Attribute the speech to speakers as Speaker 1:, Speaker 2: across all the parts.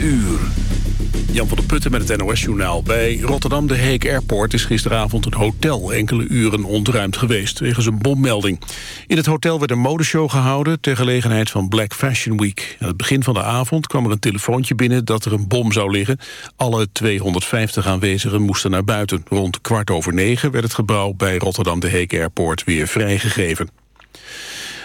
Speaker 1: uur. Jan van der Putten met het NOS-journaal. Bij Rotterdam de Heek Airport is gisteravond een hotel enkele uren ontruimd geweest wegens een bommelding. In het hotel werd een modeshow gehouden ter gelegenheid van Black Fashion Week. Aan het begin van de avond kwam er een telefoontje binnen dat er een bom zou liggen. Alle 250 aanwezigen moesten naar buiten. Rond kwart over negen werd het gebouw bij Rotterdam de Heek Airport weer vrijgegeven.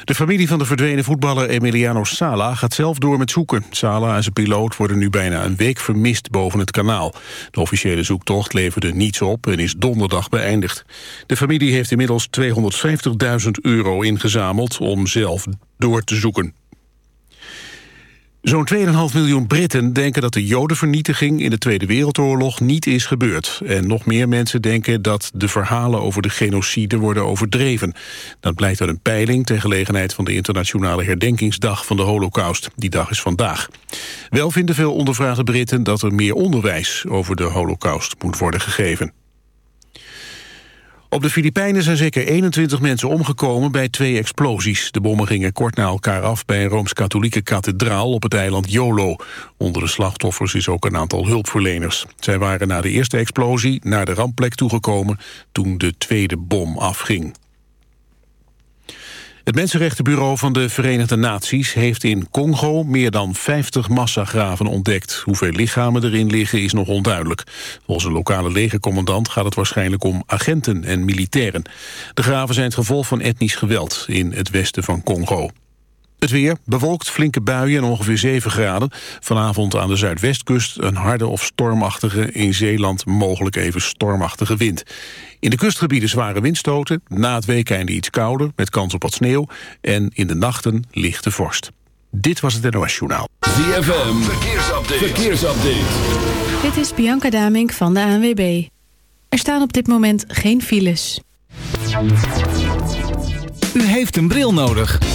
Speaker 1: De familie van de verdwenen voetballer Emiliano Sala gaat zelf door met zoeken. Sala en zijn piloot worden nu bijna een week vermist boven het kanaal. De officiële zoektocht leverde niets op en is donderdag beëindigd. De familie heeft inmiddels 250.000 euro ingezameld om zelf door te zoeken. Zo'n 2,5 miljoen Britten denken dat de jodenvernietiging in de Tweede Wereldoorlog niet is gebeurd. En nog meer mensen denken dat de verhalen over de genocide worden overdreven. Dat blijkt uit een peiling ter gelegenheid van de internationale herdenkingsdag van de holocaust. Die dag is vandaag. Wel vinden veel ondervraagde Britten dat er meer onderwijs over de holocaust moet worden gegeven. Op de Filipijnen zijn zeker 21 mensen omgekomen bij twee explosies. De bommen gingen kort na elkaar af bij een Rooms-Katholieke kathedraal op het eiland Jolo. Onder de slachtoffers is ook een aantal hulpverleners. Zij waren na de eerste explosie naar de rampplek toegekomen toen de tweede bom afging. Het Mensenrechtenbureau van de Verenigde Naties heeft in Congo meer dan 50 massagraven ontdekt. Hoeveel lichamen erin liggen is nog onduidelijk. Volgens een lokale legercommandant gaat het waarschijnlijk om agenten en militairen. De graven zijn het gevolg van etnisch geweld in het westen van Congo. Het weer, bewolkt, flinke buien en ongeveer 7 graden. Vanavond aan de zuidwestkust een harde of stormachtige... in Zeeland mogelijk even stormachtige wind. In de kustgebieden zware windstoten. Na het weekende iets kouder, met kans op wat sneeuw. En in de nachten lichte vorst. Dit was het NOS Journaal.
Speaker 2: ZFM, verkeersupdate. verkeersupdate.
Speaker 3: Dit is Bianca Damink van de ANWB. Er staan op dit moment geen files.
Speaker 4: U heeft een bril nodig.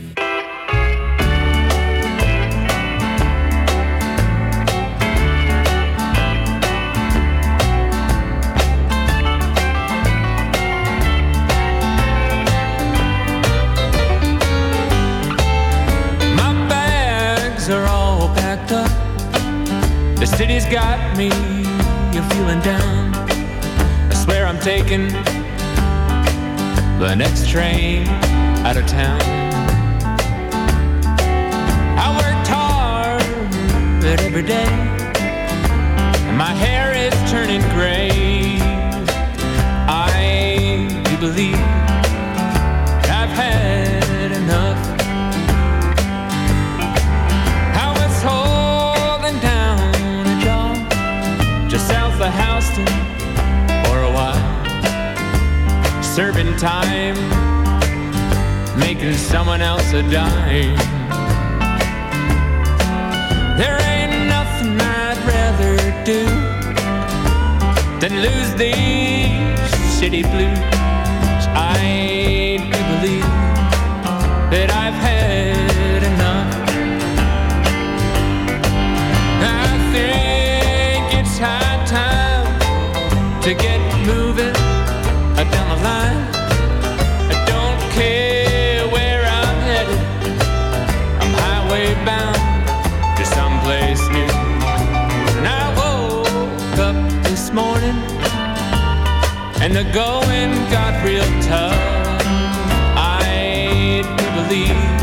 Speaker 5: City's got me, you're feeling down. I swear I'm taking the next train out of town. I worked hard but every day, my hair is turning gray. Time, making someone else a dime. There ain't nothing I'd rather do than lose these city blues. And the going got real tough. I believe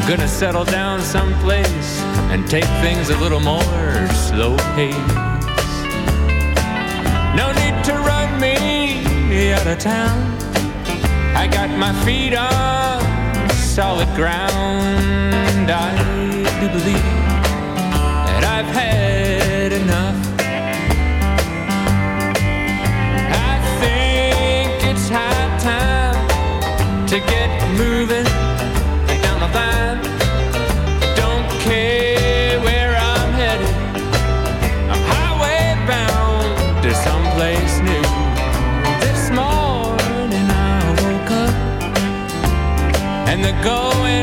Speaker 5: I'm gonna settle down someplace and take things a little more slow pace. No need to run me out of town. I got my feet on solid ground. I do believe that I've had enough. I think it's high time to get moving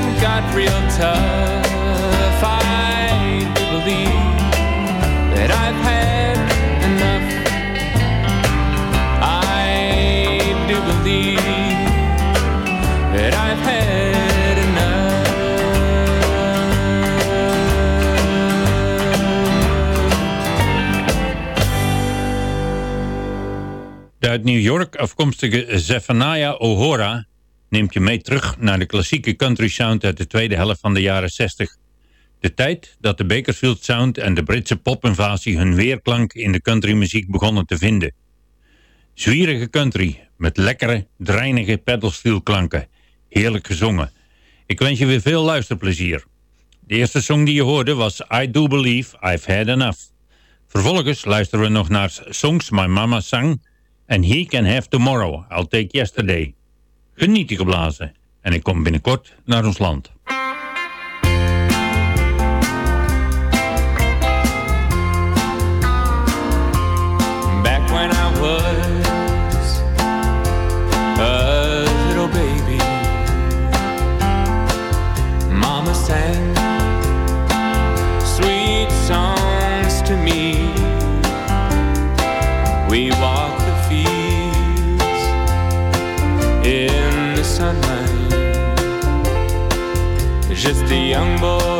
Speaker 5: going got real tough. I believe that I've had enough. I do believe that I've had
Speaker 6: De uit New York afkomstige Zephaniah O'Hora neemt je mee terug naar de klassieke country sound uit de tweede helft van de jaren 60. De tijd dat de Bakersfield Sound en de Britse popinvasie hun weerklank in de countrymuziek begonnen te vinden. Zwierige country met lekkere, dreinige pedalsteelklanken. Heerlijk gezongen. Ik wens je weer veel luisterplezier. De eerste song die je hoorde was I Do Believe I've Had Enough. Vervolgens luisteren we nog naar Songs My Mama Sang en He Can Have Tomorrow, I'll Take Yesterday. Geniet die geblazen en ik kom binnenkort naar ons land.
Speaker 5: back when I was Just a young boy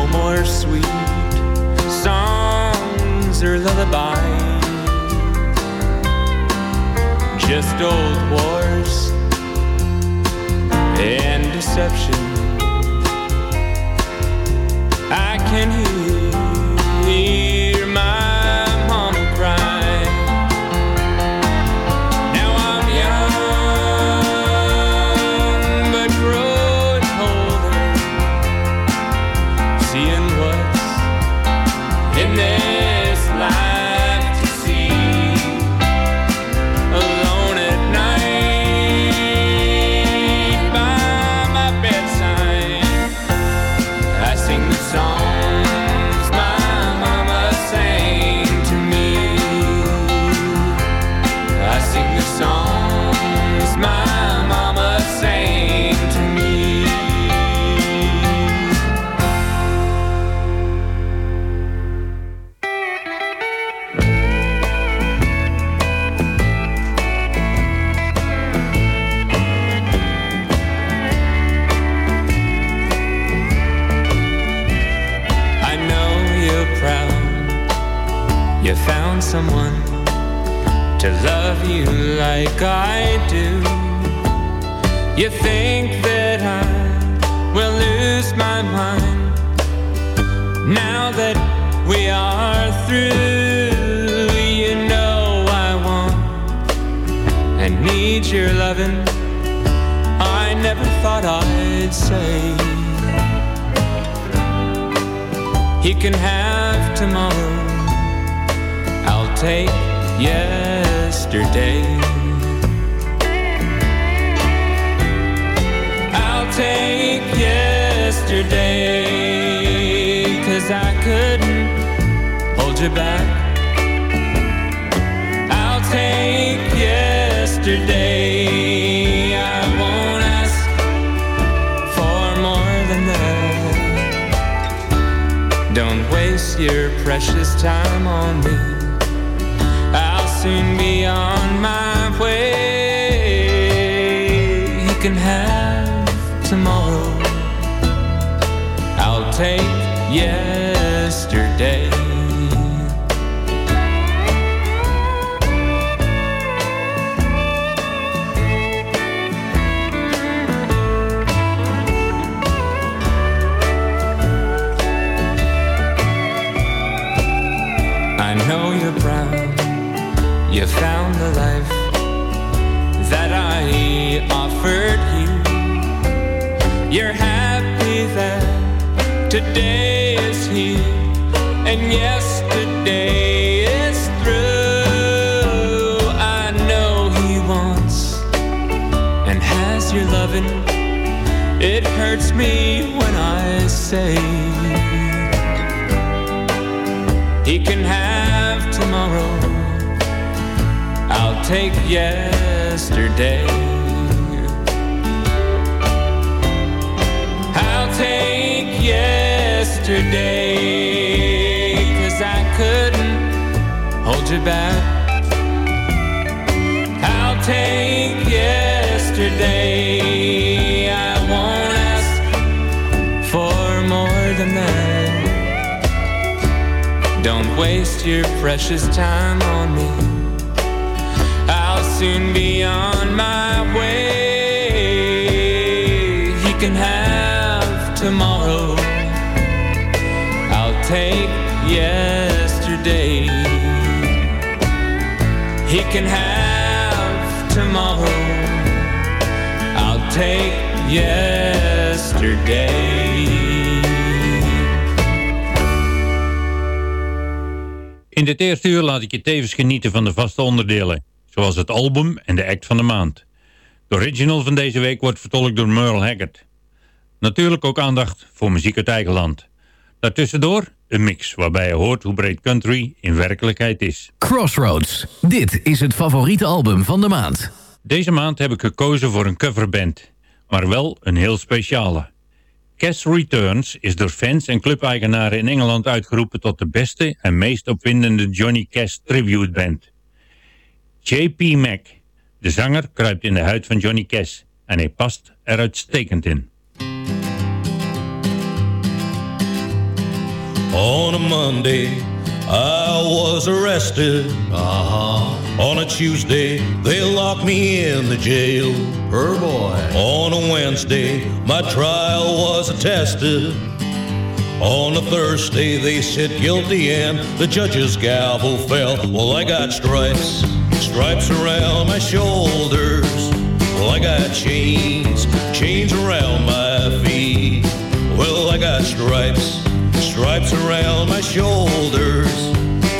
Speaker 5: No more sweet songs or lullabies. Just old wars and deception. I can hear like I do. You think that I will lose my mind now that we are through. You know I want and need your loving. I never thought I'd say. He can have tomorrow. I'll take yesterday. You back. I'll take yesterday. I won't ask for more than that. Don't waste your precious time on me. I'll soon be on my way. You can have tomorrow. I'll take yesterday. Today is here and yesterday is through. I know he wants and has your loving. It hurts me when I say he can have tomorrow. I'll take yesterday. Yesterday. Cause I couldn't hold you back. I'll take yesterday. I won't ask for more than that. Don't waste your precious time on me. I'll soon be on my can have tomorrow. I'll take yesterday.
Speaker 6: In dit eerste uur laat ik je tevens genieten van de vaste onderdelen, zoals het album en de act van de maand. De original van deze week wordt vertolkt door Merle Haggard. Natuurlijk ook aandacht voor muziek uit eigen land. Daartussendoor een mix waarbij je hoort hoe breed country in werkelijkheid is.
Speaker 7: Crossroads. Dit is het favoriete album van de maand.
Speaker 6: Deze maand heb ik gekozen voor een coverband, maar wel een heel speciale. Cass Returns is door fans en clubeigenaren in Engeland uitgeroepen tot de beste en meest opwindende Johnny Cash tribute band. J.P. Mac, de zanger, kruipt in de huid van Johnny Cash en hij past er uitstekend in.
Speaker 8: On a Monday, I was arrested.
Speaker 9: Uh-huh.
Speaker 8: On a Tuesday, they locked me in the jail.
Speaker 9: Her boy.
Speaker 8: On a Wednesday, my trial was attested. On a Thursday, they said guilty and the judge's gavel fell. Well, I got stripes, stripes around my shoulders. Well, I got chains, chains around my feet. Well, I got stripes, stripes around my shoulders.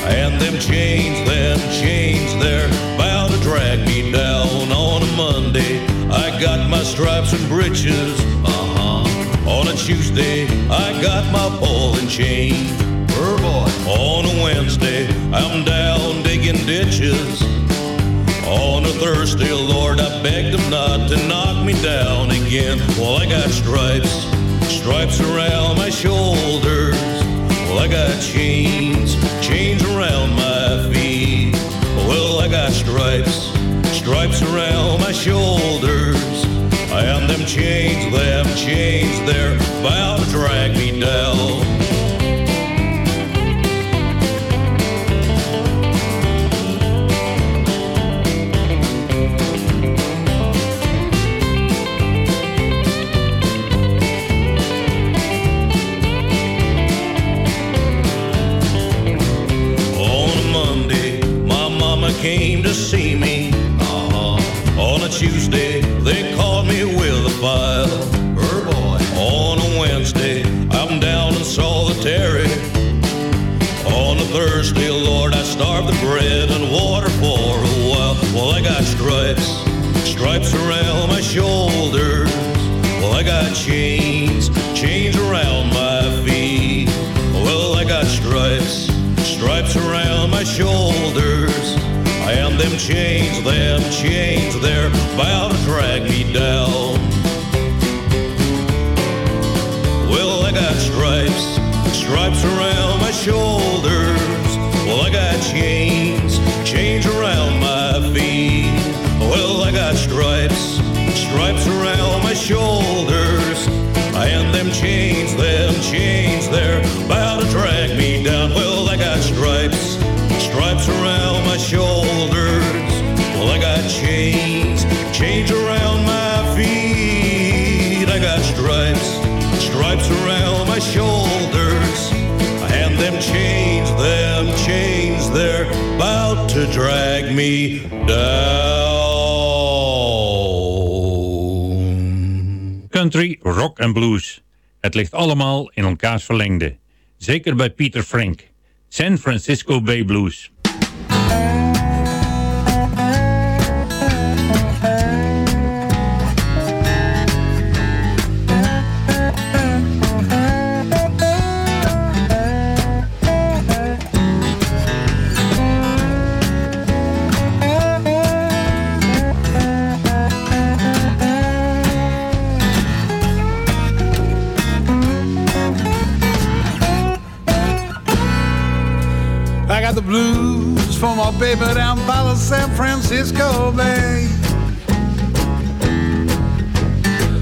Speaker 8: And them chains, them chains, they're bound to drag me down on a Monday. I got my stripes and breeches. Uh-huh. On a Tuesday, I got my ball and chain.
Speaker 9: Her boy.
Speaker 8: On a Wednesday, I'm down digging ditches. On a Thursday, Lord, I begged them not to knock me down again. Well, I got stripes, stripes around my shoulders. Well, I got chains, chains around my feet. Well, I got stripes, stripes around my shoulders. And them chains, them chains, they're bound to drag me down. Tuesday, they called me with a file.
Speaker 9: Her boy.
Speaker 8: On a Wednesday, I'm down and Terry. On a Thursday, Lord, I starved the bread and water for a while. Well, I got stripes, stripes around my shoulders. Well, I got chains, chains around my feet. Well, I got stripes, stripes around my shoulders. And them chains, them chains, they're bound to drag me down. Well, I got stripes, stripes around my shoulders. Well, I got chains, chains around my feet. Well, I got stripes, stripes around my shoulders. And them chains, them chains, they're down.
Speaker 6: Country, rock en blues. Het ligt allemaal in elkaars verlengde. Zeker bij Peter Frank. San Francisco Bay Blues.
Speaker 10: Baby down by the San Francisco Bay.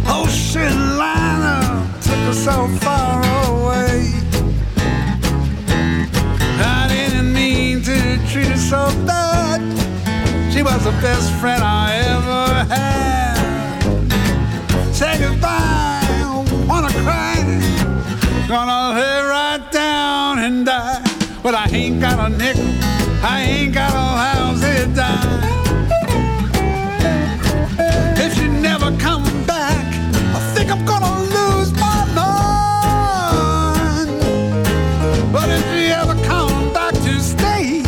Speaker 10: Ocean liner took us so far away. I didn't mean to treat her so bad. She was the best friend I ever had. Say goodbye, wanna cry. Gonna lay right down and die. But I ain't got a nickel, I ain't got a house to die. If she never come back, I think I'm gonna lose my mind. But if she ever come back to stay,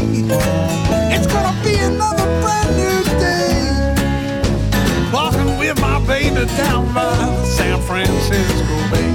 Speaker 10: it's gonna be another brand new day. Walking with my baby down by San Francisco Bay.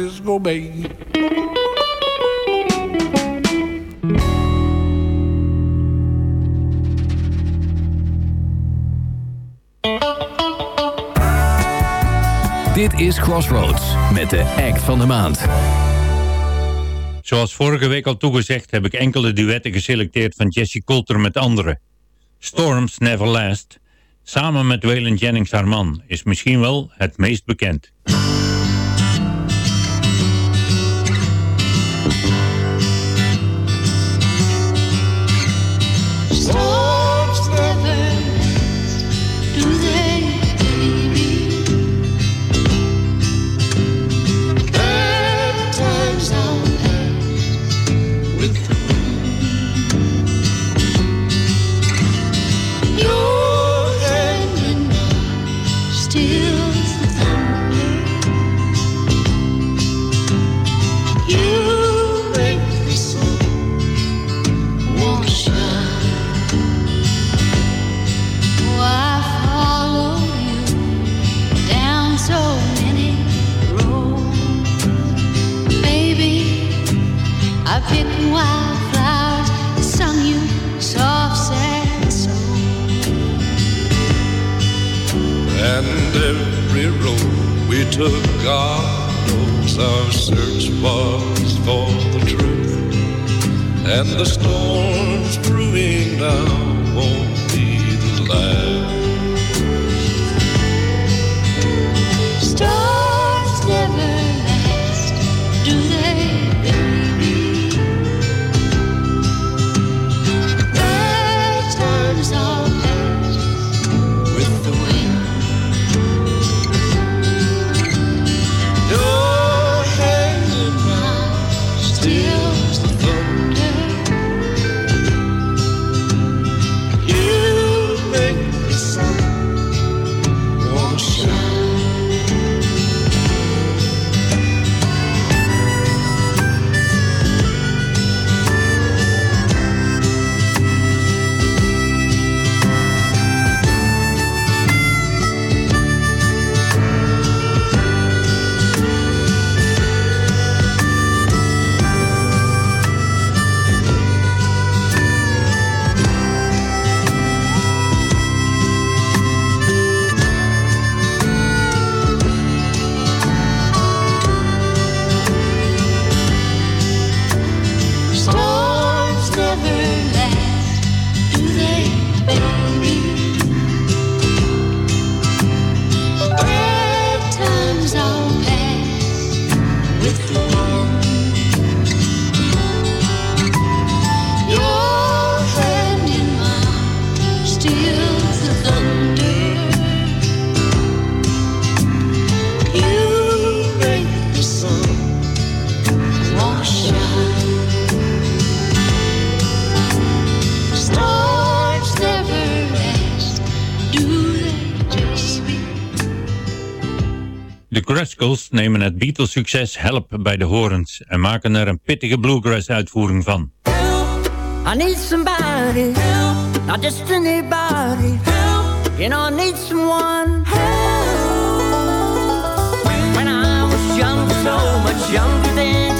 Speaker 10: Francisco Bay.
Speaker 7: Dit is Crossroads met de act van de maand.
Speaker 6: Zoals vorige week al toegezegd heb ik enkele duetten geselecteerd van Jesse Coulter met anderen. Storms Never Last, samen met Waylon Jennings haar man, is misschien wel het meest bekend.
Speaker 11: road we took, God knows our search was for the truth. And the storms brewing now won't be the last.
Speaker 12: Stars never last, do they?
Speaker 6: Rascals nemen het Beatles-succes Help bij de horens en maken er een pittige bluegrass-uitvoering van.
Speaker 13: Help, I need somebody, help, not just anybody, help, you know I need someone, help. When I was young, so much younger than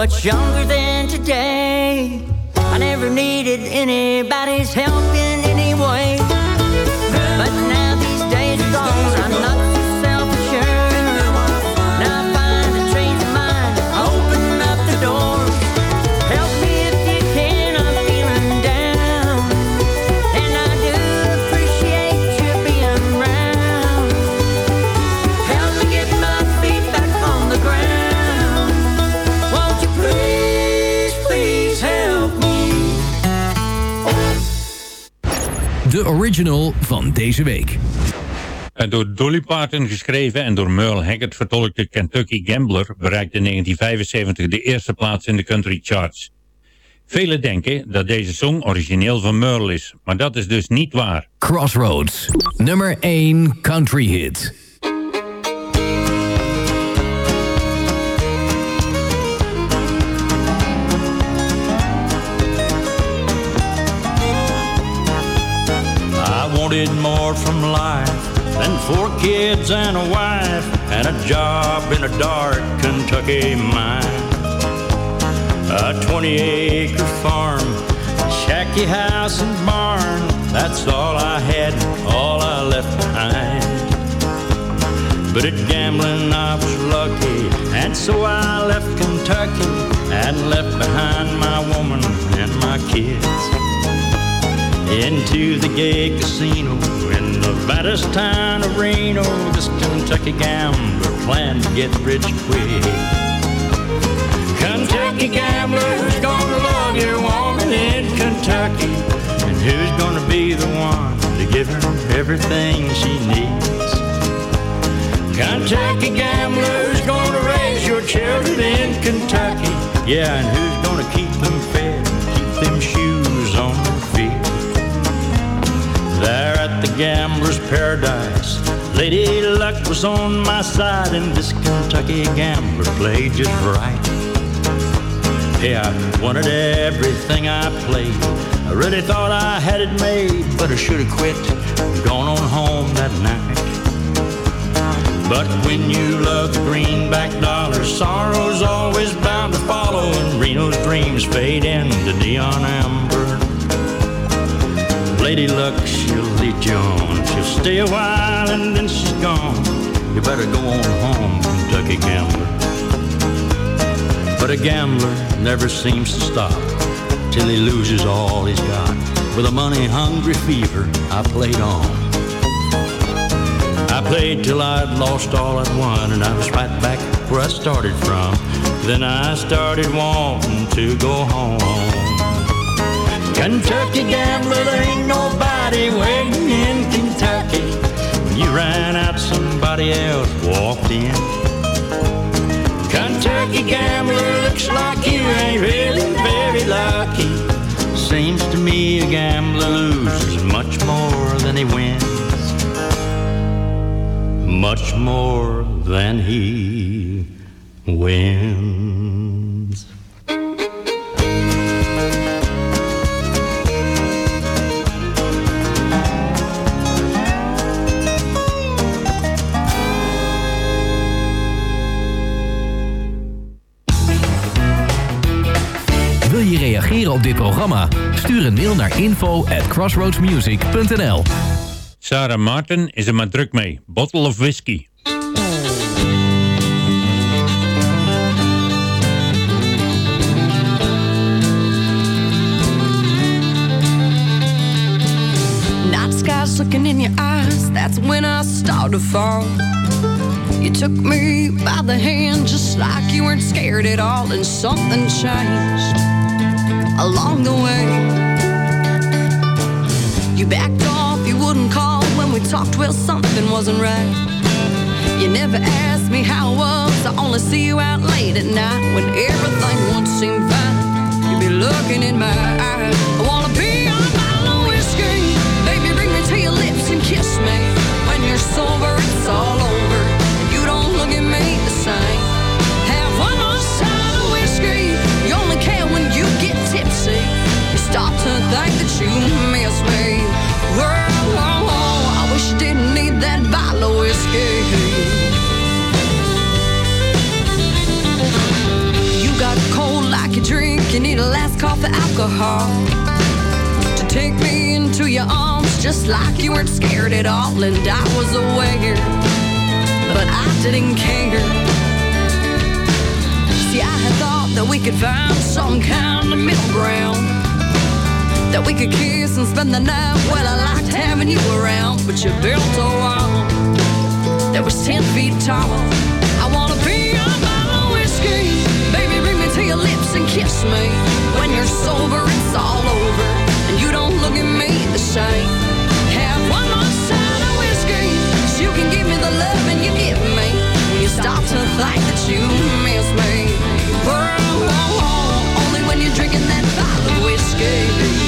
Speaker 13: much younger than today, I never needed anybody's help
Speaker 7: De original van deze week.
Speaker 6: Door Dolly Parton geschreven en door Merle Haggard vertolkte Kentucky Gambler bereikte in 1975 de eerste plaats in de country charts. Velen denken dat deze song origineel van Merle is, maar dat is dus niet waar.
Speaker 7: Crossroads, nummer 1 country hit.
Speaker 14: Wanted more from life than four kids and a wife and a job in a dark Kentucky mine. A 20 acre farm, shacky house and barn. That's all I had, all I left behind. But at gambling I was lucky, and so I left Kentucky and left behind my woman and my kids into the gay casino in Nevada's town of Reno. This Kentucky gambler planned to get rich quick. Kentucky gambler, who's gonna love your woman in Kentucky? And who's gonna be the one to give her everything she needs? Kentucky gambler, who's gonna raise your children in Kentucky? Yeah, and who's gonna keep gambler's paradise, Lady Luck was on my side, and this Kentucky gambler played just right. Hey, I wanted everything I played. I really thought I had it made, but I should have quit and gone on home that night. But when you love the greenback dollar, sorrow's always bound to follow, and Reno's dreams fade into neon amber. Lady Luck, she'll lead you on. She'll stay a while and then she's gone. You better go on home, Kentucky gambler. But a gambler never seems to stop till he loses all he's got. With a money-hungry fever, I played on. I played till I'd lost all I'd won, and I was right back where I started from. Then I started wanting to go home. Kentucky gambler, there ain't nobody waiting in Kentucky. When you ran out, somebody else walked in. Kentucky gambler, looks like you ain't really very lucky. Seems to me a gambler loses much more than he wins. Much more than he wins.
Speaker 7: Stuur een mail naar info at crossroadsmusic.nl
Speaker 6: Sarah Martin is er maar druk mee. Bottle of Whiskey.
Speaker 13: Night skies looking in your eyes, that's when I started to fall. You took me by the hand just like you weren't scared at all, and something changed along the way. Wasn't right. You never asked me how I was, I only see you out late at night when everything would seem fine. You'd be looking in my eyes. I wanna be on bottle of whiskey. Baby, bring me to your lips and kiss me. When you're sober, it's all over. You don't look at me the same. Have one more shot of whiskey. You only care when you get tipsy. You start to think that you of whiskey. You got cold like you drink. You need a last call for alcohol to take me into your arms just like you weren't scared at all and I was aware but I didn't care see I had thought that we could find some kind of middle ground that we could kiss and spend the night well I liked having you around but you built a wall that was ten feet tall I wanna be a bottle of whiskey baby bring me to your lips and kiss me when you're sober it's all over and you don't look at me the same. Have one more shot of whiskey, so you can give me the love and you give me when you start to think that you miss me. Whoa, whoa, whoa, only when you're drinking that bottle of whiskey.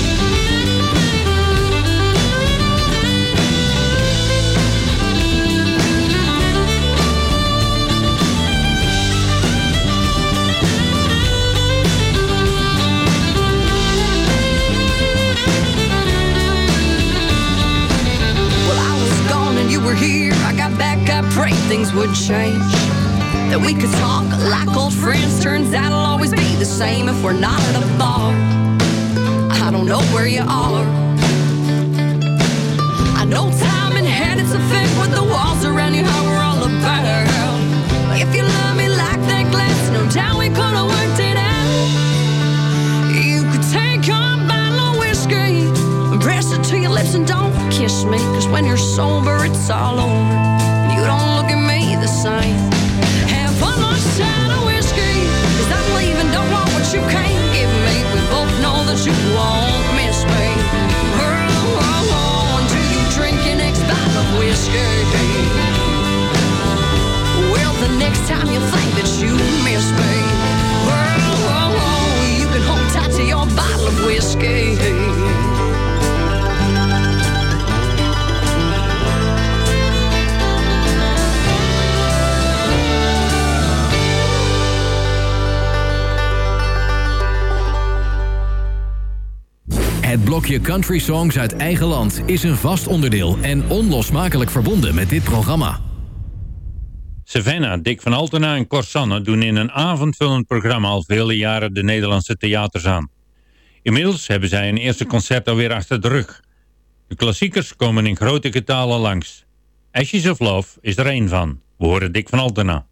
Speaker 13: Got back, I prayed things would change. That we could talk like old friends. Turns out it'll always be the same if we're not at a bar. I don't know where you are. I know time and had its effect with the walls around you, how we're all about. If you love me like that glass, no doubt we could have worked it out. You could take your bottle of whiskey press it to your lips and don't kiss me. Cause when you're sober, it's all over. Same. Have one more shot of whiskey. Cause I'm leaving, don't want what you can't give me. We both know that you won't miss me. Oh, oh, oh, until you drink your next bottle of whiskey. Well, the next time you think that you miss me, oh, oh, oh, you can hold tight to your bottle of whiskey.
Speaker 7: Blokje Country Songs uit eigen land is een vast onderdeel en onlosmakelijk verbonden met dit programma.
Speaker 6: Savannah, Dick van Altena en Corsanne doen in een avondvullend programma al vele jaren de Nederlandse theaters aan. Inmiddels hebben zij een eerste concert alweer achter de rug. De klassiekers komen in grote getalen langs. Ashes of Love is er één van. We horen Dick van Altena.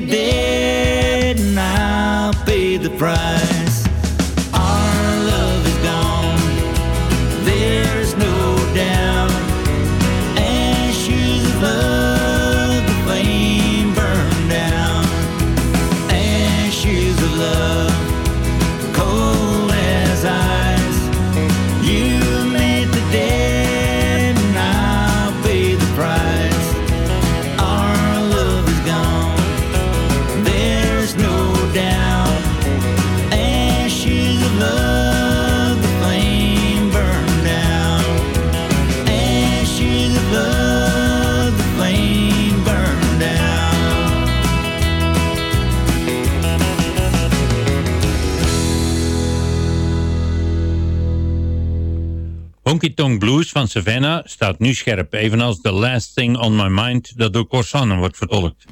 Speaker 15: the and I'll pay the price.
Speaker 16: van Savannah staat nu scherp, evenals The Last Thing on My Mind dat door Corsanen wordt vertolkt.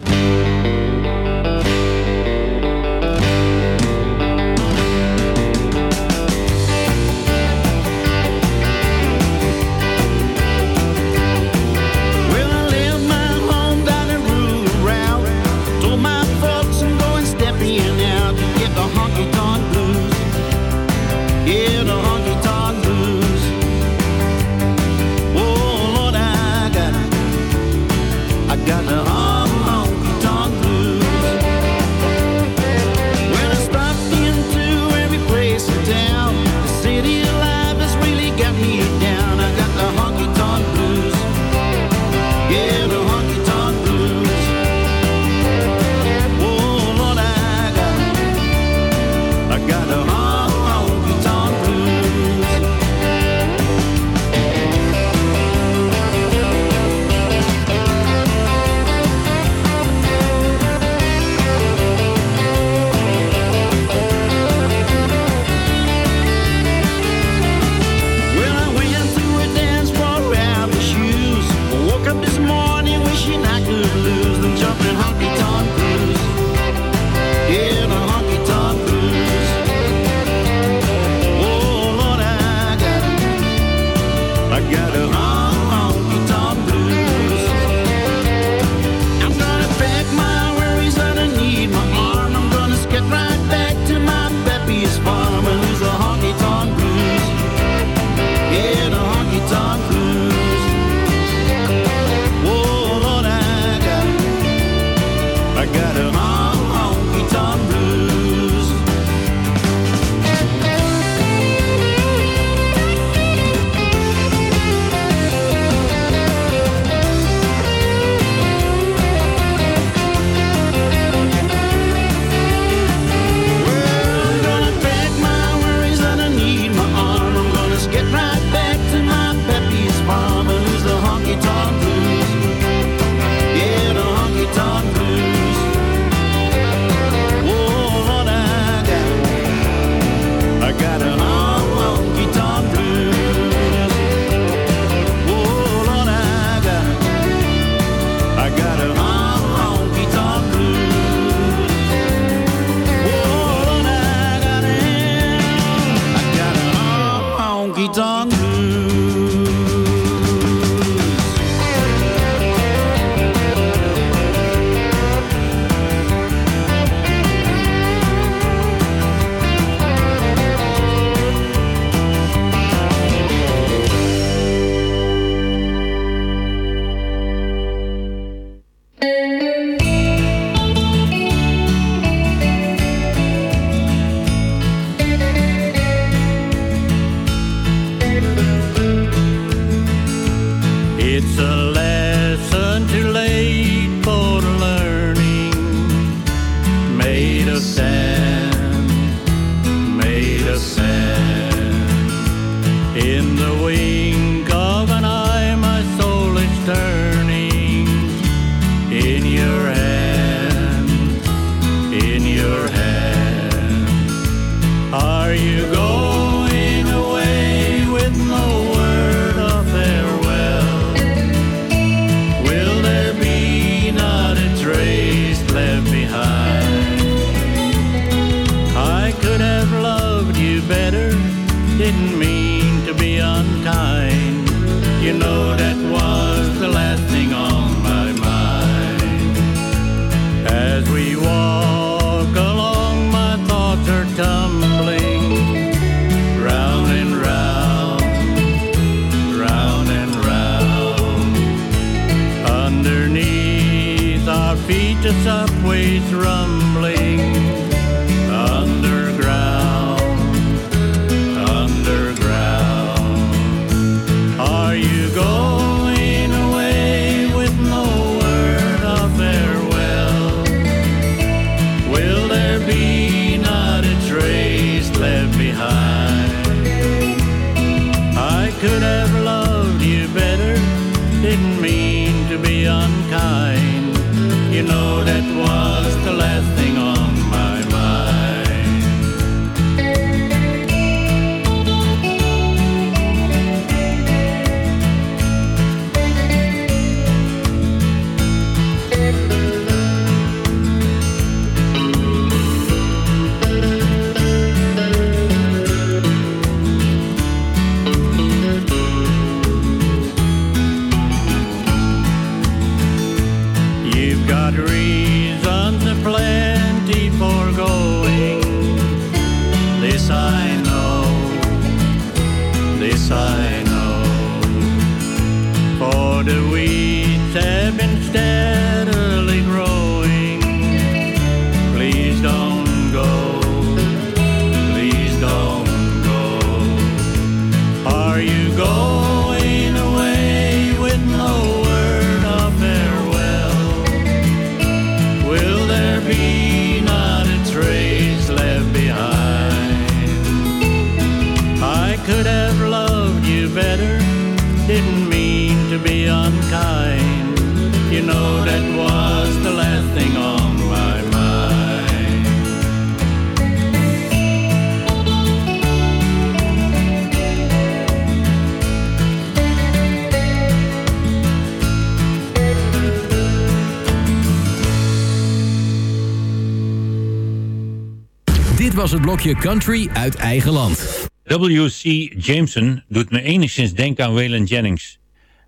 Speaker 7: Blokje Country uit eigen land.
Speaker 6: W.C. Jameson doet me enigszins denken aan Waylon Jennings.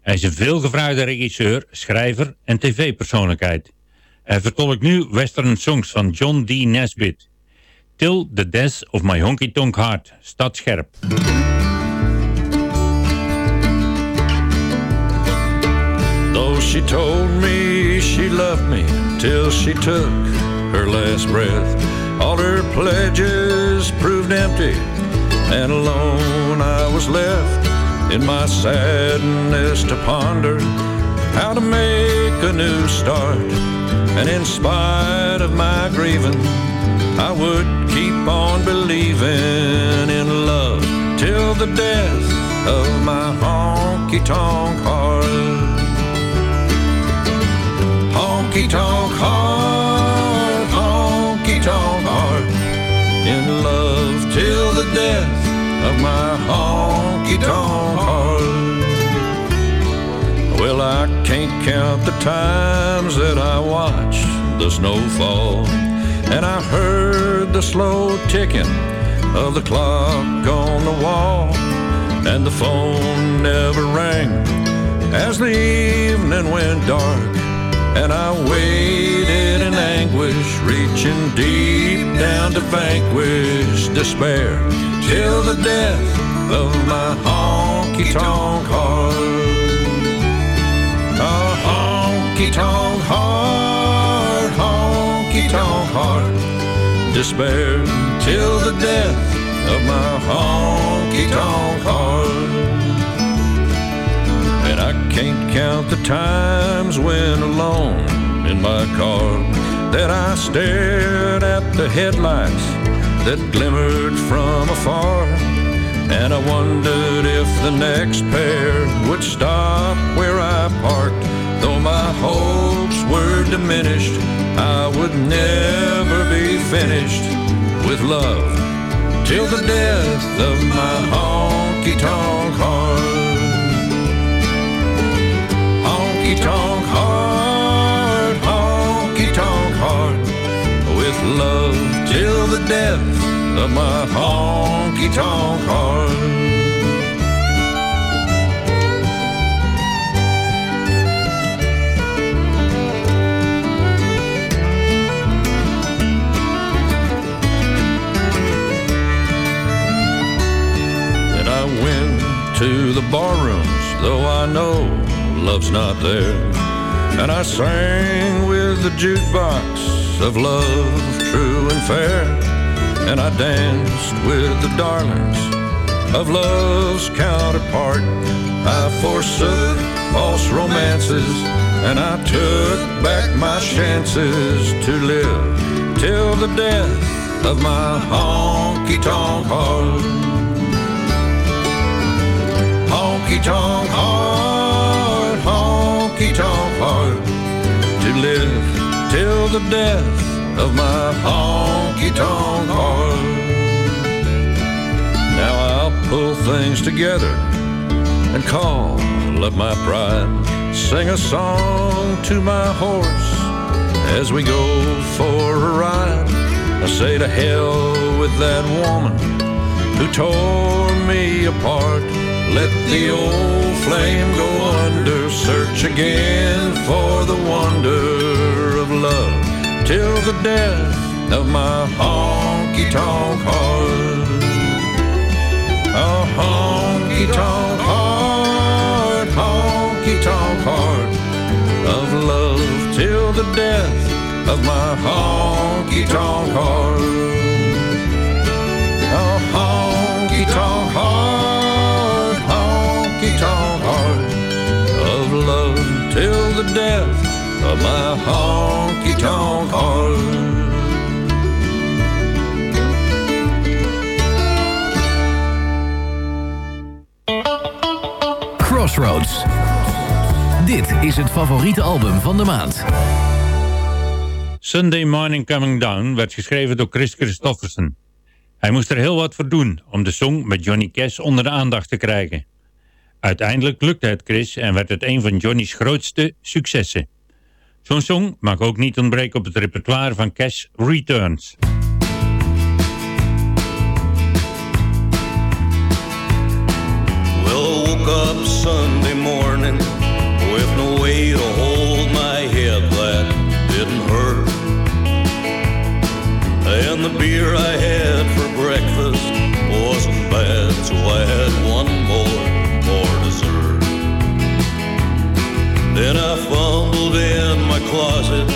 Speaker 6: Hij is een veelgevraagde regisseur, schrijver en tv-persoonlijkheid. Hij vertolkt nu western songs van John D. Nesbitt. Till the Death of My Honky Tonk Heart staat scherp.
Speaker 11: Though she told me she loved me till she took her last breath, all her pledges proved empty, and alone I was left in my sadness to ponder how to make a new start. And in spite of my grieving, I would keep on believing in love till the death of my honky tonk heart. Honky tonk heart, in love till the death of my honky tonk heart. Well, I can't count the times that I watched the snow fall, and I heard the slow ticking of the clock on the wall, and the phone never rang as the evening went dark. And I waited in anguish, reaching deep down to vanquish despair till the death of my honky tonk heart. A honky tonk heart, honky tonk heart, despair till the death of my honky tonk heart. And I can't count the times when alone in my car that I stared at the headlights that glimmered from afar. And I wondered if the next pair would stop where I parked. Though my hopes were diminished, I would never be finished with love till the death of my honky tonk heart. Honky tonk love till the death of my honky tonk heart. And I went to the barrooms, though I know love's not there. And I sang with the jukebox of love, true and fair. And I danced with the darlings of love's counterpart. I forsook false romances and I took back my chances to live till the death of my honky tonk heart. Honky tonk heart, honky tonk heart, to live till the death of my honky tonk heart. Now I'll pull things together and call up my pride. Sing a song to my horse as we go for a ride. I say to hell with that woman who tore me apart. Let the old flame go under. Search again for the wonder till the death of my honky tonk heart. A honky tonk heart, honky tonk heart of love till the death of my honky tonk heart. Of my honky tonk heart.
Speaker 7: Crossroads. Dit is het favoriete album van de maand.
Speaker 6: Sunday Morning Coming Down werd geschreven door Chris Christofferson. Hij moest er heel wat voor doen om de song met Johnny Cash onder de aandacht te krijgen. Uiteindelijk lukte het Chris en werd het een van Johnny's grootste successen. Zo'n song mag ook niet ontbreken op het repertoire van Cash Returns.
Speaker 8: Well, I woke up Sunday morning with no way to hold my head that didn't hurt. And the beer I had for breakfast wasn't bad, so I had one more for dessert. Then I fumbled in closet,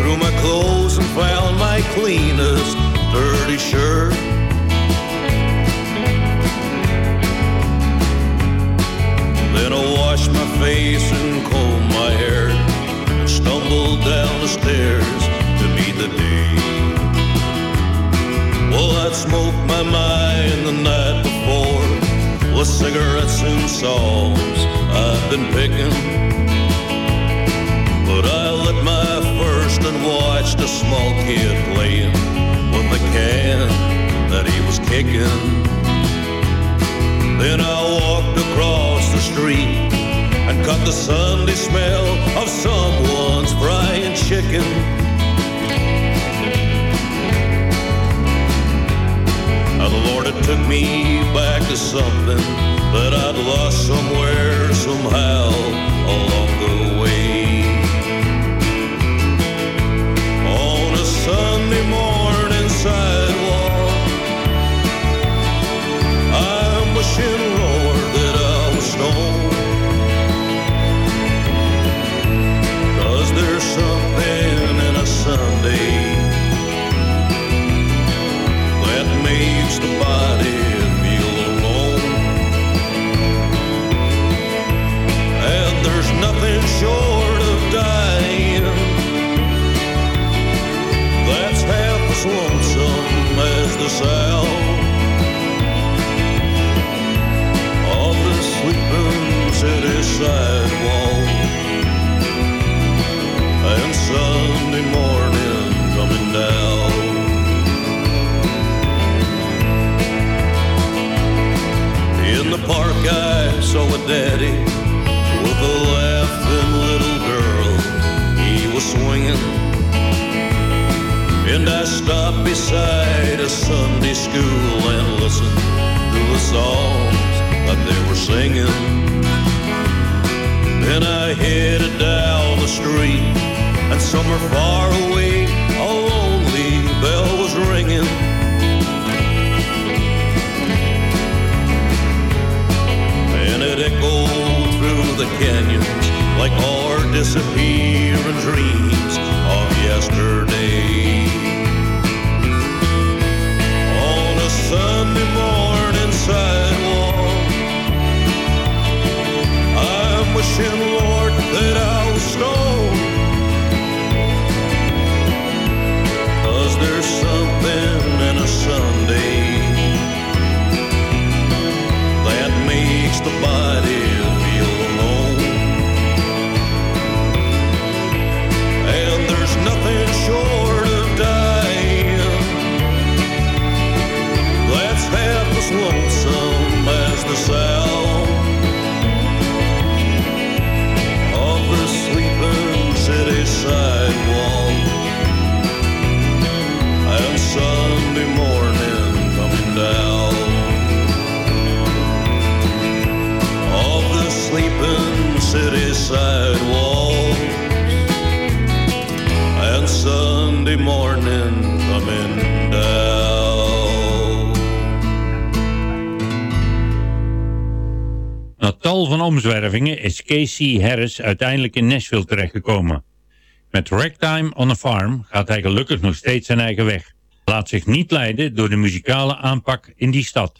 Speaker 8: threw my clothes and found my cleanest dirty shirt. Then I washed my face and combed my hair and stumbled down the stairs to meet the day. Well, I'd smoked my mind the night before with cigarettes and songs I'd been picking. Watched a small kid playing with the can that he was kicking. Then I walked across the street and caught the Sunday smell of someone's frying chicken. Now the Lord had took me back to something that I'd lost somewhere, somehow along the way. Sidewalk and Sunday morning coming down. In the park, I saw a daddy with a laughing little girl. He was swinging. And I stopped beside a Sunday school and listened to the songs that they were singing. Then I headed down the street, and somewhere far away, a lonely bell was ringing. And it echoed through the canyons like our disappearing dreams of yesterday. On a Sunday morning,
Speaker 14: side. till van omzwervingen is Casey Harris uiteindelijk in Nashville terechtgekomen. Met Ragtime on a Farm gaat hij gelukkig nog steeds zijn eigen weg. Laat zich niet leiden door de muzikale aanpak in die stad.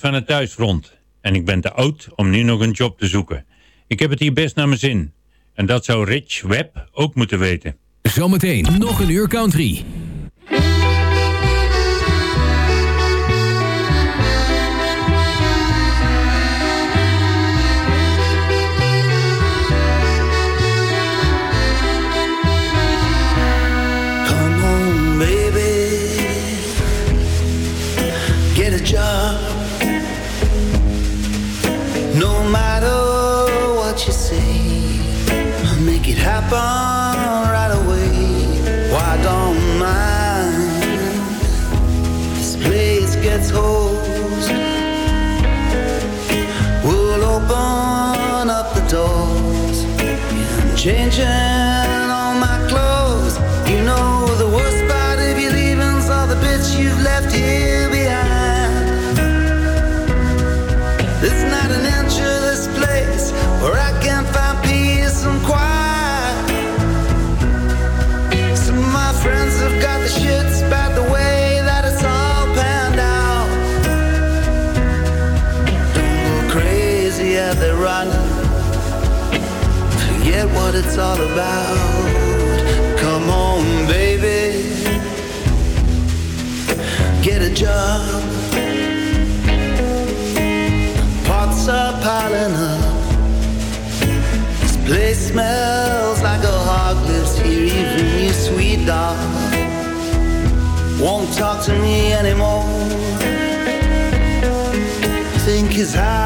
Speaker 14: van het thuisfront. En ik ben te oud om nu nog een job te zoeken. Ik heb het hier best naar mijn zin. En dat zou Rich Webb ook moeten weten.
Speaker 7: Zometeen nog een uur country.
Speaker 16: up on there running. Forget what it's all about. Come on, baby. Get a job. Pots are piling up. This place smells like a hog lives here, even you sweet dog. Won't talk to me anymore. Think he's hiding